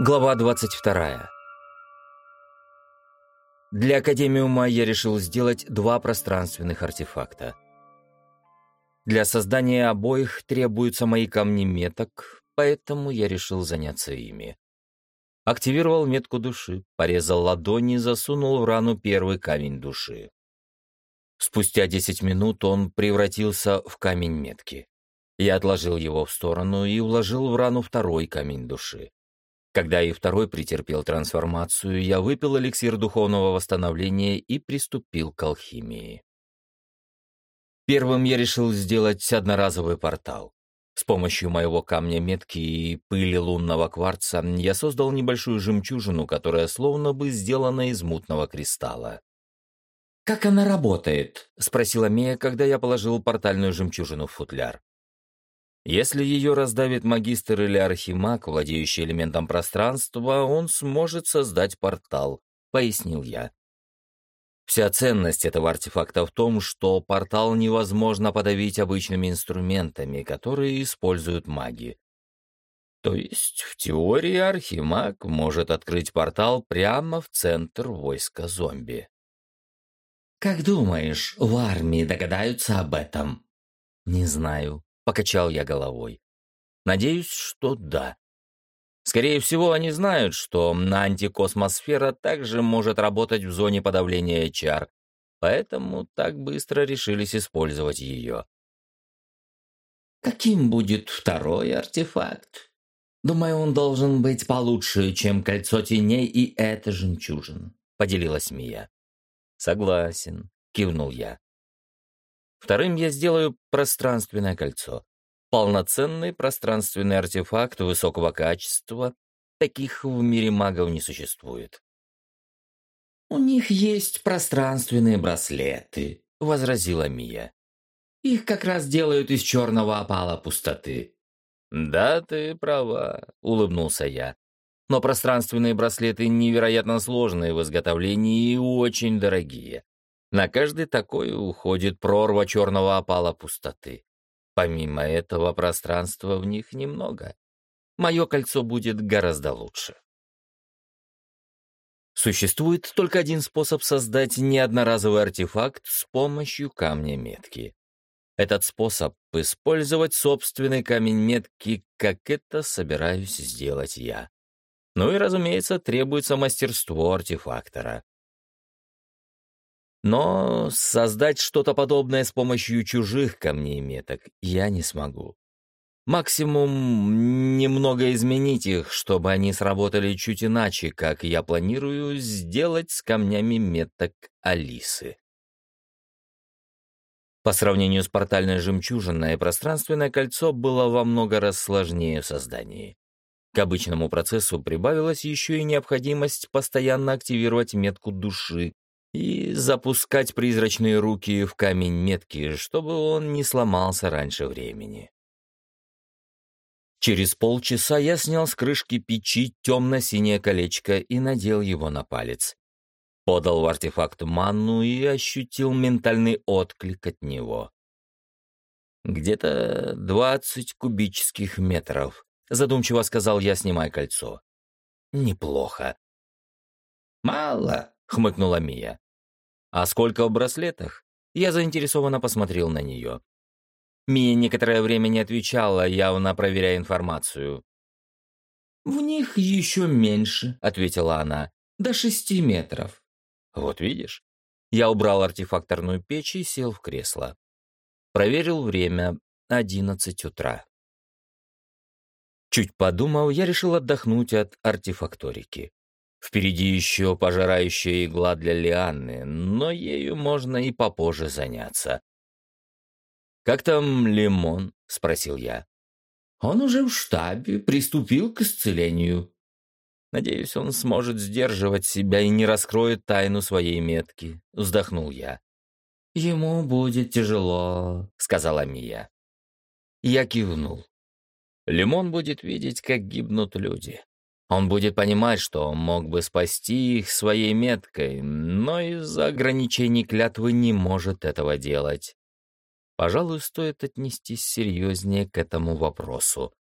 Глава 22. Для Академиума я решил сделать два пространственных артефакта. Для создания обоих требуются мои камни меток, поэтому я решил заняться ими. Активировал метку души, порезал ладони и засунул в рану первый камень души. Спустя 10 минут он превратился в камень метки. Я отложил его в сторону и уложил в рану второй камень души. Когда и второй претерпел трансформацию, я выпил эликсир духовного восстановления и приступил к алхимии. Первым я решил сделать одноразовый портал. С помощью моего камня метки и пыли лунного кварца я создал небольшую жемчужину, которая словно бы сделана из мутного кристалла. «Как она работает?» — спросила Мия, когда я положил портальную жемчужину в футляр. Если ее раздавит магистр или архимаг, владеющий элементом пространства, он сможет создать портал, пояснил я. Вся ценность этого артефакта в том, что портал невозможно подавить обычными инструментами, которые используют маги. То есть, в теории, архимаг может открыть портал прямо в центр войска зомби. «Как думаешь, в армии догадаются об этом?» «Не знаю. Покачал я головой. Надеюсь, что да. Скорее всего, они знают, что антикосмосфера также может работать в зоне подавления чар, поэтому так быстро решились использовать ее. Каким будет второй артефакт? Думаю, он должен быть получше, чем кольцо теней и эта жемчужина, поделилась Мия. Согласен, кивнул я. Вторым я сделаю пространственное кольцо. Полноценный пространственный артефакт высокого качества. Таких в мире магов не существует. «У них есть пространственные браслеты», — возразила Мия. «Их как раз делают из черного опала пустоты». «Да, ты права», — улыбнулся я. «Но пространственные браслеты невероятно сложные в изготовлении и очень дорогие. На каждый такой уходит прорва черного опала пустоты. Помимо этого, пространства в них немного. Мое кольцо будет гораздо лучше. Существует только один способ создать неодноразовый артефакт с помощью камня метки. Этот способ — использовать собственный камень метки, как это собираюсь сделать я. Ну и, разумеется, требуется мастерство артефактора. Но создать что-то подобное с помощью чужих камней меток я не смогу. Максимум немного изменить их, чтобы они сработали чуть иначе, как я планирую сделать с камнями меток Алисы. По сравнению с портальной жемчужиной, пространственное кольцо было во много раз сложнее в создании. К обычному процессу прибавилась еще и необходимость постоянно активировать метку души, и запускать призрачные руки в камень метки, чтобы он не сломался раньше времени. Через полчаса я снял с крышки печи темно-синее колечко и надел его на палец. Подал в артефакт манну и ощутил ментальный отклик от него. «Где-то двадцать кубических метров», — задумчиво сказал я, снимая кольцо. «Неплохо». «Мало», — хмыкнула Мия. «А сколько в браслетах?» Я заинтересованно посмотрел на нее. Мия некоторое время не отвечала, явно проверяя информацию. «В них еще меньше», — ответила она, — «до шести метров». «Вот видишь». Я убрал артефакторную печь и сел в кресло. Проверил время — одиннадцать утра. Чуть подумал, я решил отдохнуть от артефакторики. Впереди еще пожирающая игла для Лианны, но ею можно и попозже заняться. «Как там Лимон?» — спросил я. «Он уже в штабе, приступил к исцелению». «Надеюсь, он сможет сдерживать себя и не раскроет тайну своей метки», — вздохнул я. «Ему будет тяжело», — сказала Мия. Я кивнул. Лимон будет видеть, как гибнут люди. Он будет понимать, что мог бы спасти их своей меткой, но из-за ограничений клятвы не может этого делать. Пожалуй, стоит отнестись серьезнее к этому вопросу.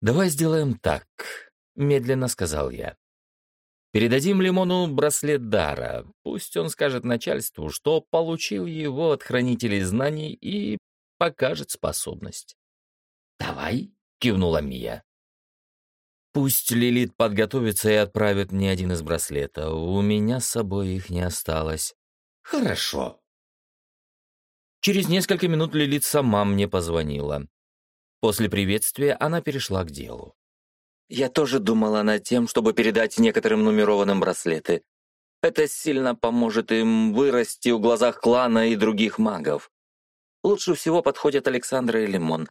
«Давай сделаем так», — медленно сказал я. «Передадим Лимону браслет дара. Пусть он скажет начальству, что получил его от хранителей знаний и покажет способность». «Давай», — кивнула Мия. «Пусть Лилит подготовится и отправит мне один из браслетов. У меня с собой их не осталось». «Хорошо». Через несколько минут Лилит сама мне позвонила. После приветствия она перешла к делу. Я тоже думала над тем, чтобы передать некоторым нумерованным браслеты. Это сильно поможет им вырасти в глазах клана и других магов. Лучше всего подходят Александра и Лимон.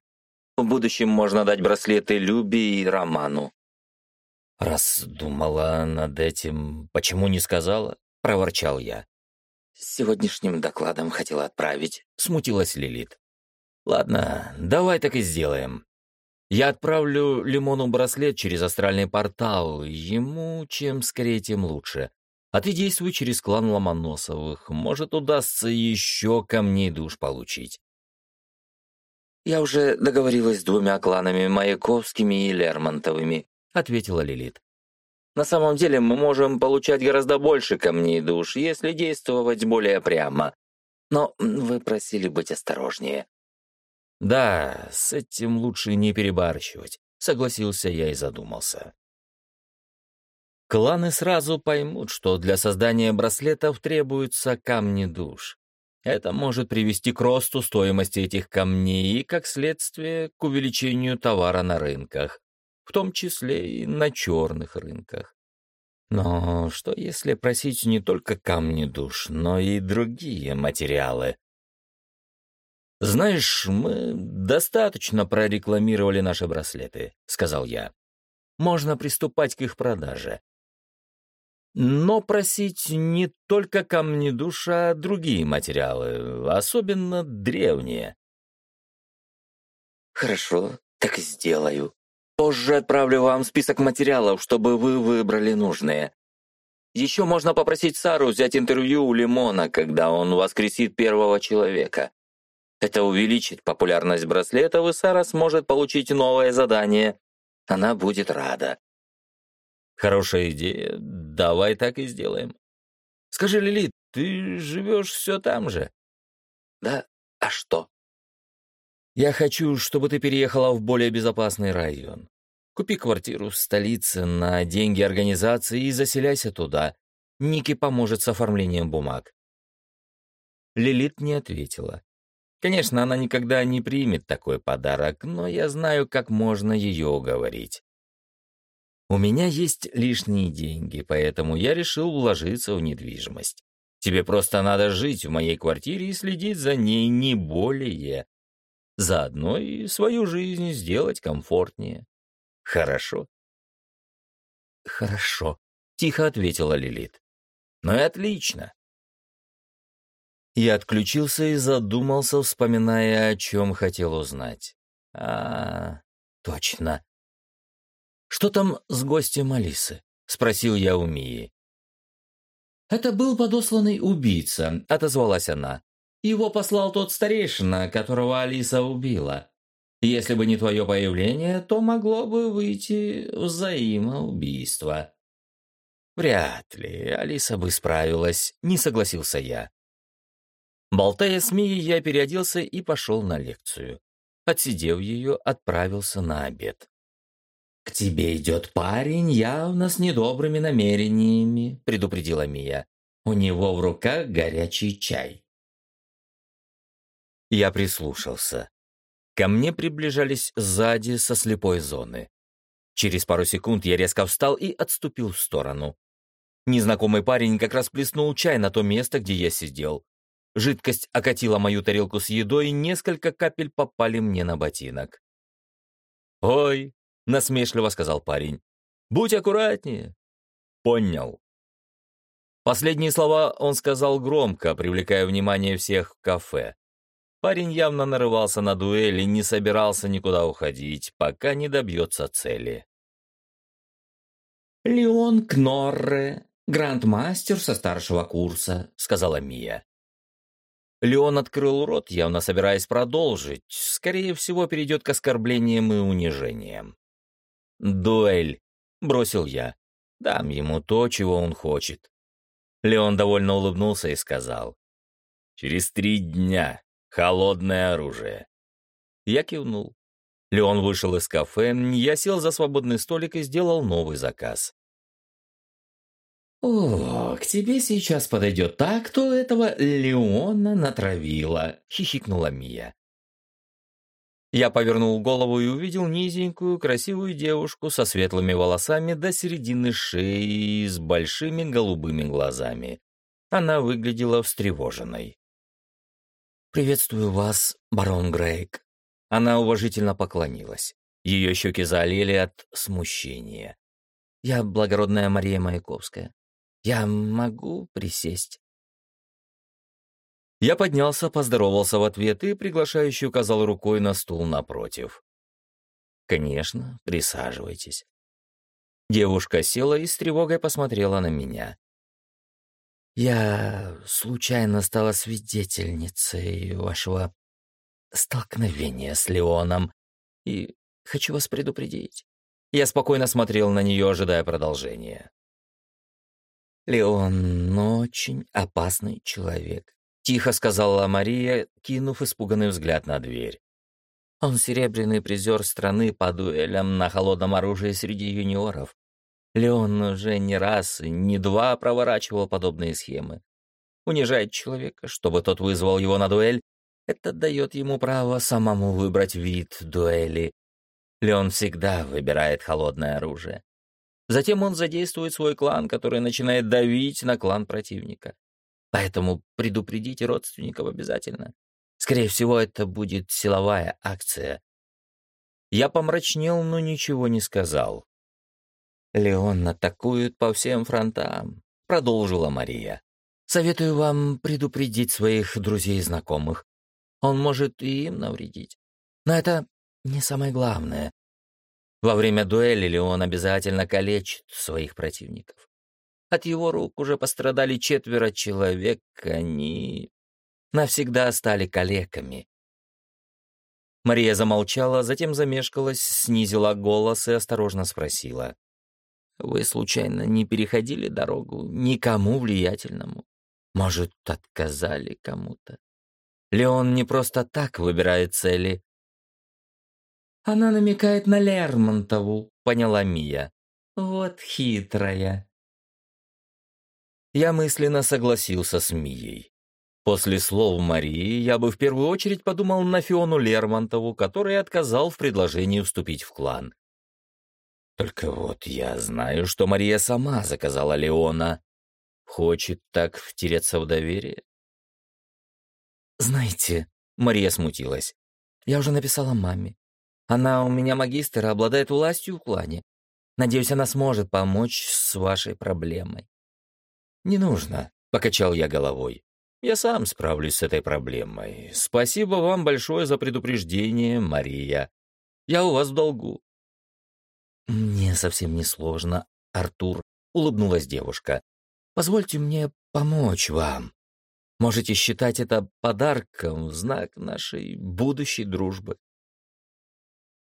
В будущем можно дать браслеты Люби и Роману. «Раз думала над этим, почему не сказала?» — проворчал я. «С сегодняшним докладом хотела отправить», — смутилась Лилит. Ладно, давай так и сделаем. Я отправлю Лимону браслет через астральный портал. Ему чем скорее, тем лучше. А ты действуй через клан Ломоносовых. Может, удастся еще камней душ получить. «Я уже договорилась с двумя кланами, Маяковскими и Лермонтовыми», — ответила Лилит. «На самом деле мы можем получать гораздо больше камней душ, если действовать более прямо. Но вы просили быть осторожнее». «Да, с этим лучше не перебарщивать», — согласился я и задумался. Кланы сразу поймут, что для создания браслетов требуются камни душ. Это может привести к росту стоимости этих камней и, как следствие, к увеличению товара на рынках, в том числе и на черных рынках. Но что если просить не только камни душ, но и другие материалы? «Знаешь, мы достаточно прорекламировали наши браслеты», — сказал я. «Можно приступать к их продаже. Но просить не только камни душа, а другие материалы, особенно древние». «Хорошо, так и сделаю. Позже отправлю вам список материалов, чтобы вы выбрали нужные. Еще можно попросить Сару взять интервью у Лимона, когда он воскресит первого человека. Это увеличит популярность браслетов, и Сара сможет получить новое задание. Она будет рада. Хорошая идея. Давай так и сделаем. Скажи, Лилит, ты живешь все там же? Да, а что? Я хочу, чтобы ты переехала в более безопасный район. Купи квартиру в столице на деньги организации и заселяйся туда. Ники поможет с оформлением бумаг. Лилит не ответила. Конечно, она никогда не примет такой подарок, но я знаю, как можно ее уговорить. У меня есть лишние деньги, поэтому я решил вложиться в недвижимость. Тебе просто надо жить в моей квартире и следить за ней не более. Заодно и свою жизнь сделать комфортнее. Хорошо? Хорошо, тихо ответила Лилит. Ну и отлично. Я отключился и задумался, вспоминая, о чем хотел узнать. А, точно. «Что там с гостем Алисы?» — спросил я у Мии. «Это был подосланный убийца», — отозвалась она. «Его послал тот старейшина, которого Алиса убила. Если бы не твое появление, то могло бы выйти взаимоубийство». «Вряд ли Алиса бы справилась», — не согласился я. Болтая с Мией, я переоделся и пошел на лекцию. Отсидев ее, отправился на обед. «К тебе идет парень явно с недобрыми намерениями», — предупредила Мия. «У него в руках горячий чай». Я прислушался. Ко мне приближались сзади со слепой зоны. Через пару секунд я резко встал и отступил в сторону. Незнакомый парень как раз плеснул чай на то место, где я сидел. Жидкость окатила мою тарелку с едой, и несколько капель попали мне на ботинок. «Ой!» — насмешливо сказал парень. «Будь аккуратнее!» «Понял!» Последние слова он сказал громко, привлекая внимание всех в кафе. Парень явно нарывался на дуэль и не собирался никуда уходить, пока не добьется цели. «Леон Кнорре, грандмастер со старшего курса», — сказала Мия. Леон открыл рот, явно собираясь продолжить. Скорее всего, перейдет к оскорблениям и унижениям. «Дуэль», — бросил я. «Дам ему то, чего он хочет». Леон довольно улыбнулся и сказал. «Через три дня. Холодное оружие». Я кивнул. Леон вышел из кафе, я сел за свободный столик и сделал новый заказ. «О, к тебе сейчас подойдет так, кто этого Леона натравила», — хихикнула Мия. Я повернул голову и увидел низенькую, красивую девушку со светлыми волосами до середины шеи и с большими голубыми глазами. Она выглядела встревоженной. «Приветствую вас, барон Грейк». Она уважительно поклонилась. Ее щеки залили от смущения. «Я благородная Мария Маяковская. Я могу присесть?» Я поднялся, поздоровался в ответ и приглашающий указал рукой на стул напротив. «Конечно, присаживайтесь». Девушка села и с тревогой посмотрела на меня. «Я случайно стала свидетельницей вашего столкновения с Леоном и хочу вас предупредить». Я спокойно смотрел на нее, ожидая продолжения. «Леон очень опасный человек. Тихо сказала Мария, кинув испуганный взгляд на дверь. Он серебряный призер страны по дуэлям на холодном оружии среди юниоров. Леон уже не раз не два проворачивал подобные схемы. Унижает человека, чтобы тот вызвал его на дуэль, это дает ему право самому выбрать вид дуэли. Леон всегда выбирает холодное оружие. Затем он задействует свой клан, который начинает давить на клан противника. Поэтому предупредите родственников обязательно. Скорее всего, это будет силовая акция. Я помрачнел, но ничего не сказал. «Леон атакует по всем фронтам», — продолжила Мария. «Советую вам предупредить своих друзей и знакомых. Он может и им навредить. Но это не самое главное. Во время дуэли Леон обязательно калечит своих противников. От его рук уже пострадали четверо человек, они навсегда стали калеками. Мария замолчала, затем замешкалась, снизила голос и осторожно спросила. «Вы, случайно, не переходили дорогу никому влиятельному? Может, отказали кому-то? Леон не просто так выбирает цели?» «Она намекает на Лермонтову», — поняла Мия. «Вот хитрая». Я мысленно согласился с Мией. После слов Марии я бы в первую очередь подумал на Фиону Лермонтову, который отказал в предложении вступить в клан. Только вот я знаю, что Мария сама заказала Леона. Хочет так втереться в доверие. «Знаете», — Мария смутилась, — «я уже написала маме. Она у меня магистр, обладает властью в клане. Надеюсь, она сможет помочь с вашей проблемой». «Не нужно», — покачал я головой. «Я сам справлюсь с этой проблемой. Спасибо вам большое за предупреждение, Мария. Я у вас в долгу». «Мне совсем не сложно, Артур», — улыбнулась девушка. «Позвольте мне помочь вам. Можете считать это подарком в знак нашей будущей дружбы».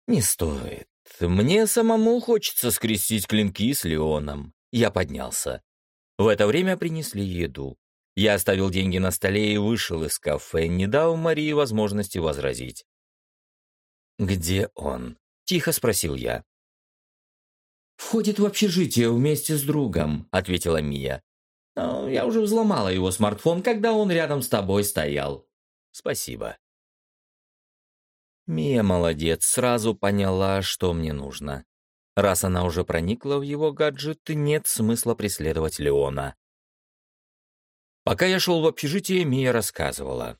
«Не стоит. Мне самому хочется скрестить клинки с Леоном». Я поднялся. В это время принесли еду. Я оставил деньги на столе и вышел из кафе, не дав Марии возможности возразить. «Где он?» — тихо спросил я. «Входит в общежитие вместе с другом», — ответила Мия. «Но я уже взломала его смартфон, когда он рядом с тобой стоял. Спасибо». Мия молодец, сразу поняла, что мне нужно. Раз она уже проникла в его гаджет, нет смысла преследовать Леона. Пока я шел в общежитие, Мия рассказывала.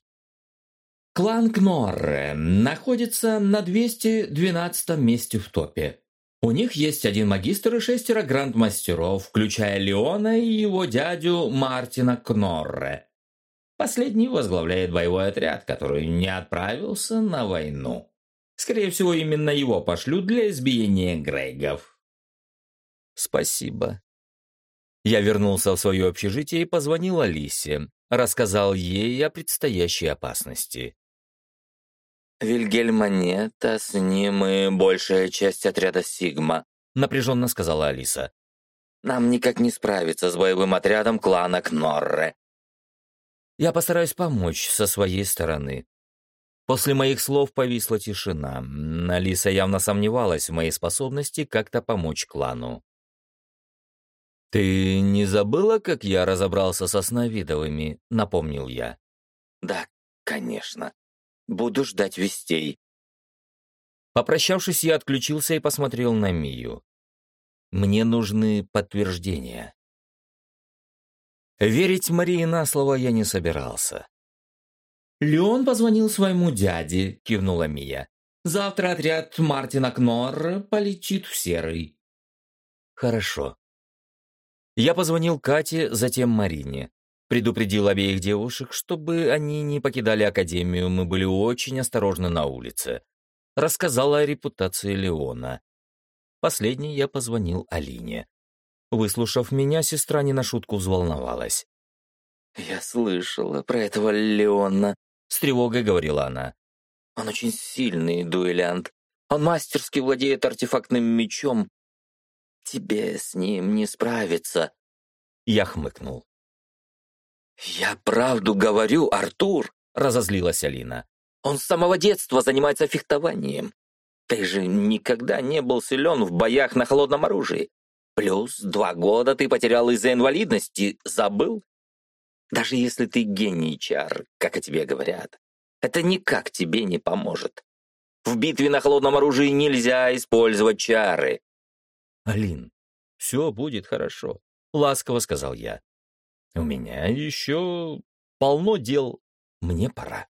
Клан Кнорре находится на 212 месте в топе. У них есть один магистр и шестеро грандмастеров, включая Леона и его дядю Мартина Кнорре. Последний возглавляет боевой отряд, который не отправился на войну. Скорее всего, именно его пошлют для избиения Грейгов. Спасибо. Я вернулся в свое общежитие и позвонил Алисе. Рассказал ей о предстоящей опасности. Вильгельма нет, а с ним и большая часть отряда «Сигма», напряженно сказала Алиса. «Нам никак не справиться с боевым отрядом клана Кнорре». «Я постараюсь помочь со своей стороны». После моих слов повисла тишина. Алиса явно сомневалась в моей способности как-то помочь клану. «Ты не забыла, как я разобрался со Сновидовыми?» — напомнил я. «Да, конечно. Буду ждать вестей». Попрощавшись, я отключился и посмотрел на Мию. Мне нужны подтверждения. Верить Марии на слово я не собирался. «Леон позвонил своему дяде», — кивнула Мия. «Завтра отряд Мартина Кнор полетит в Серый». «Хорошо». Я позвонил Кате, затем Марине. Предупредил обеих девушек, чтобы они не покидали Академию, мы были очень осторожны на улице. Рассказал о репутации Леона. Последний я позвонил Алине. Выслушав меня, сестра не на шутку взволновалась. «Я слышала про этого Леона», — с тревогой говорила она. «Он очень сильный дуэлянт. Он мастерски владеет артефактным мечом. Тебе с ним не справиться». Я хмыкнул. «Я правду говорю, Артур», — разозлилась Алина. «Он с самого детства занимается фехтованием. Ты же никогда не был силен в боях на холодном оружии. Плюс два года ты потерял из-за инвалидности. Забыл? Даже если ты гений чар, как о тебе говорят, это никак тебе не поможет. В битве на холодном оружии нельзя использовать чары. «Алин, все будет хорошо», — ласково сказал я. «У меня еще полно дел. Мне пора».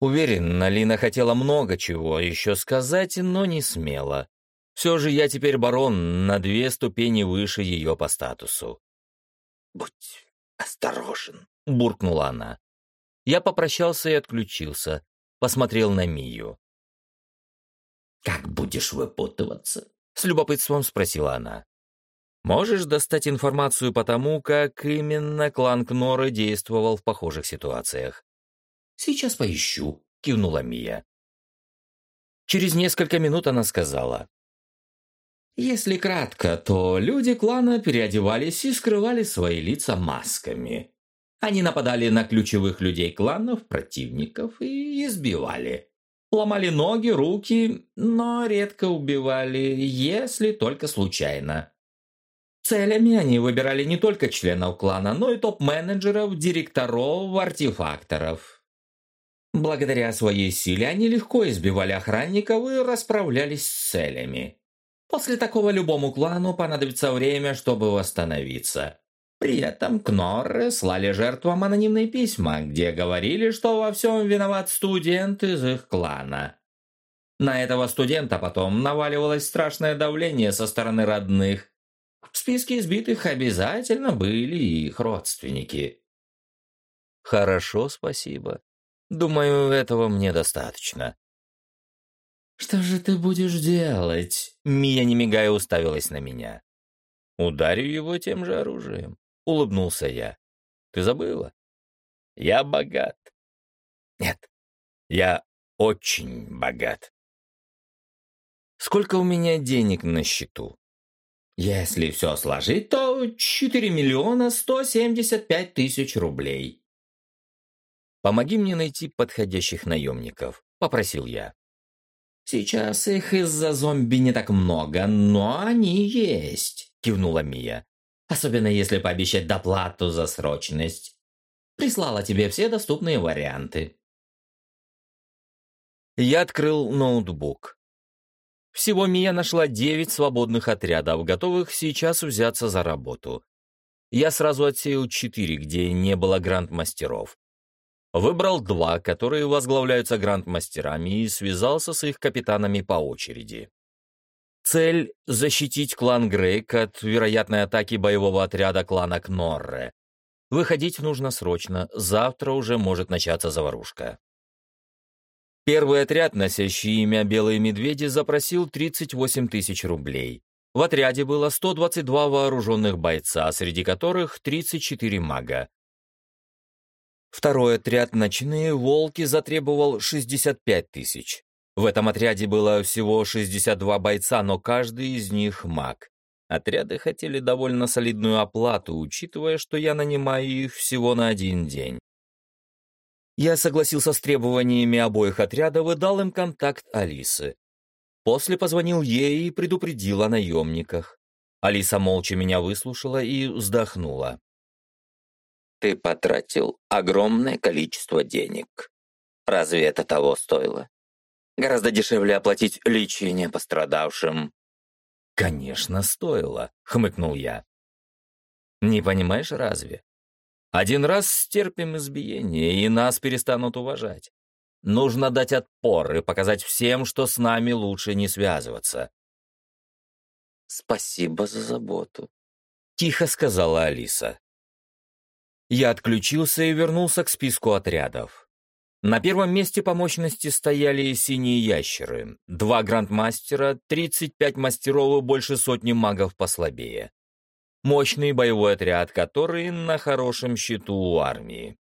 Уверен, Алина хотела много чего еще сказать, но не смела. Все же я теперь барон на две ступени выше ее по статусу. «Будь осторожен», — буркнула она. Я попрощался и отключился, посмотрел на Мию. «Как будешь выпутываться?» — с любопытством спросила она. «Можешь достать информацию по тому, как именно клан Кнора действовал в похожих ситуациях?» «Сейчас поищу», — кивнула Мия. Через несколько минут она сказала. Если кратко, то люди клана переодевались и скрывали свои лица масками. Они нападали на ключевых людей кланов, противников и избивали. Ломали ноги, руки, но редко убивали, если только случайно. Целями они выбирали не только членов клана, но и топ-менеджеров, директоров, артефакторов. Благодаря своей силе они легко избивали охранников и расправлялись с целями. После такого любому клану понадобится время, чтобы восстановиться. При этом Кнорры слали жертвам анонимные письма, где говорили, что во всем виноват студент из их клана. На этого студента потом наваливалось страшное давление со стороны родных. В списке избитых обязательно были их родственники. «Хорошо, спасибо», Думаю, этого мне достаточно. «Что же ты будешь делать?» Мия, не мигая, уставилась на меня. «Ударю его тем же оружием», — улыбнулся я. «Ты забыла? Я богат». «Нет, я очень богат». «Сколько у меня денег на счету?» «Если все сложить, то 4 миллиона 175 тысяч рублей». «Помоги мне найти подходящих наемников», — попросил я. «Сейчас их из-за зомби не так много, но они есть», — кивнула Мия. «Особенно если пообещать доплату за срочность. Прислала тебе все доступные варианты». Я открыл ноутбук. Всего Мия нашла девять свободных отрядов, готовых сейчас взяться за работу. Я сразу отсеял четыре, где не было гранд-мастеров. Выбрал два, которые возглавляются гранд-мастерами, и связался с их капитанами по очереди. Цель — защитить клан Грейк от вероятной атаки боевого отряда клана Кнорре. Выходить нужно срочно, завтра уже может начаться заварушка. Первый отряд, носящий имя «Белые медведи», запросил 38 тысяч рублей. В отряде было 122 вооруженных бойца, среди которых 34 мага. Второй отряд «Ночные волки» затребовал 65 тысяч. В этом отряде было всего 62 бойца, но каждый из них маг. Отряды хотели довольно солидную оплату, учитывая, что я нанимаю их всего на один день. Я согласился с требованиями обоих отрядов и дал им контакт Алисы. После позвонил ей и предупредил о наемниках. Алиса молча меня выслушала и вздохнула. «Ты потратил огромное количество денег. Разве это того стоило? Гораздо дешевле оплатить лечение пострадавшим». «Конечно, стоило», — хмыкнул я. «Не понимаешь разве? Один раз стерпим избиение, и нас перестанут уважать. Нужно дать отпор и показать всем, что с нами лучше не связываться. «Спасибо за заботу», — тихо сказала Алиса. Я отключился и вернулся к списку отрядов. На первом месте по мощности стояли синие ящеры, два грандмастера, 35 мастеров и больше сотни магов послабее. Мощный боевой отряд, который на хорошем счету у армии.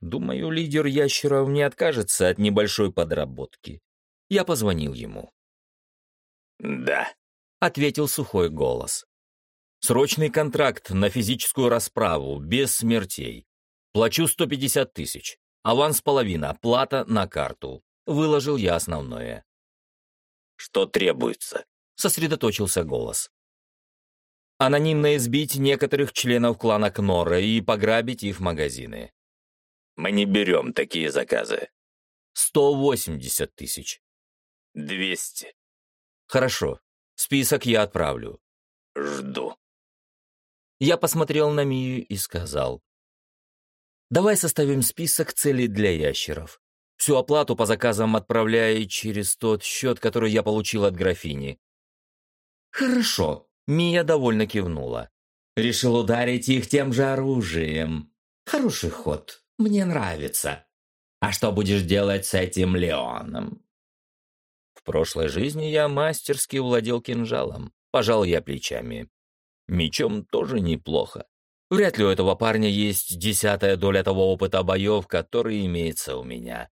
Думаю, лидер ящеров не откажется от небольшой подработки. Я позвонил ему. «Да», — ответил сухой голос. «Срочный контракт на физическую расправу, без смертей. Плачу 150 тысяч. Аванс половина, плата на карту. Выложил я основное». «Что требуется?» — сосредоточился голос. «Анонимно избить некоторых членов клана Кнора и пограбить их магазины. Мы не берем такие заказы. Сто восемьдесят тысяч. Двести. Хорошо. Список я отправлю. Жду. Я посмотрел на Мию и сказал. Давай составим список целей для ящеров. Всю оплату по заказам отправляй через тот счет, который я получил от графини. Хорошо. Мия довольно кивнула. Решил ударить их тем же оружием. Хороший ход. Мне нравится. А что будешь делать с этим Леоном?» В прошлой жизни я мастерски владел кинжалом. Пожал я плечами. Мечом тоже неплохо. Вряд ли у этого парня есть десятая доля того опыта боев, который имеется у меня.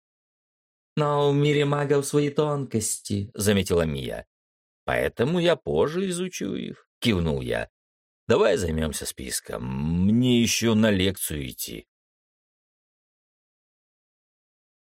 «Но в мире магов свои тонкости», — заметила Мия. «Поэтому я позже изучу их», — кивнул я. «Давай займемся списком. Мне еще на лекцию идти».